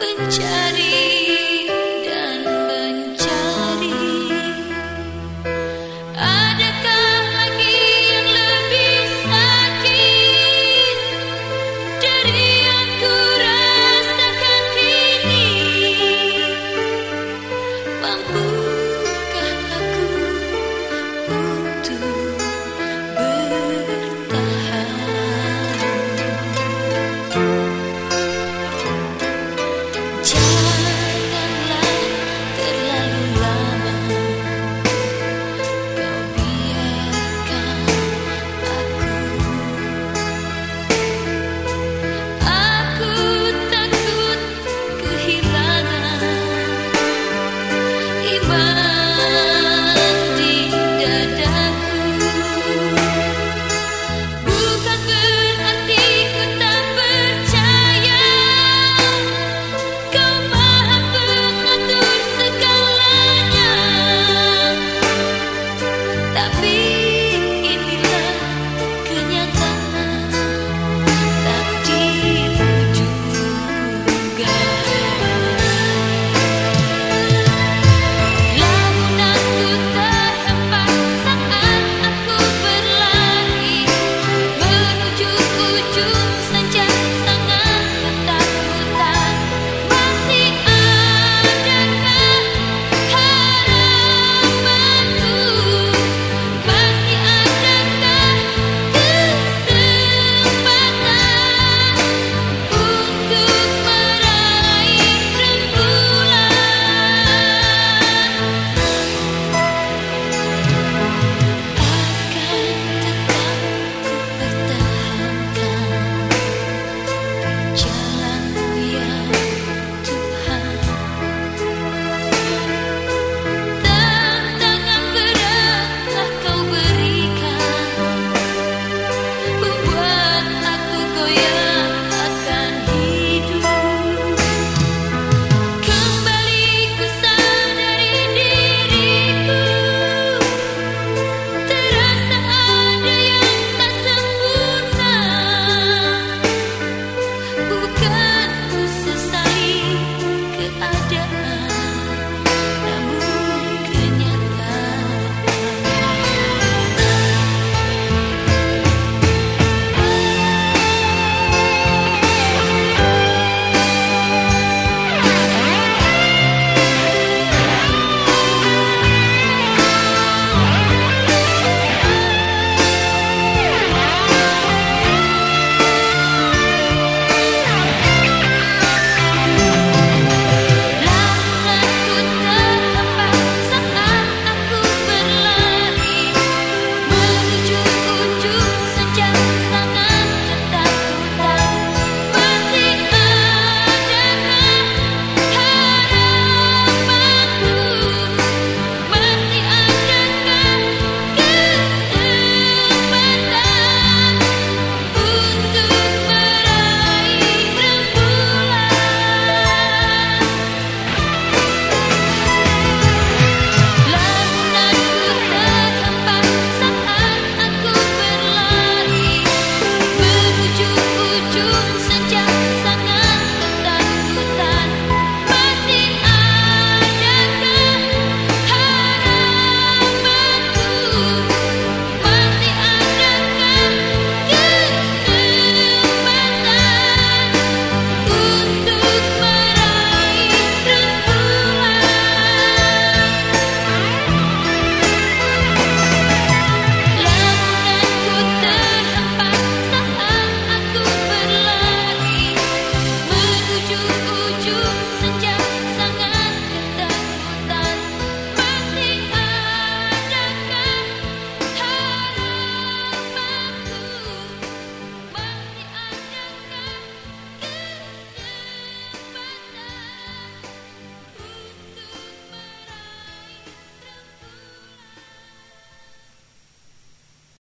Pencari dan mencari. Adakah lagi yang lebih sakit Dari yang ku rasakan kini? Mampu Beriman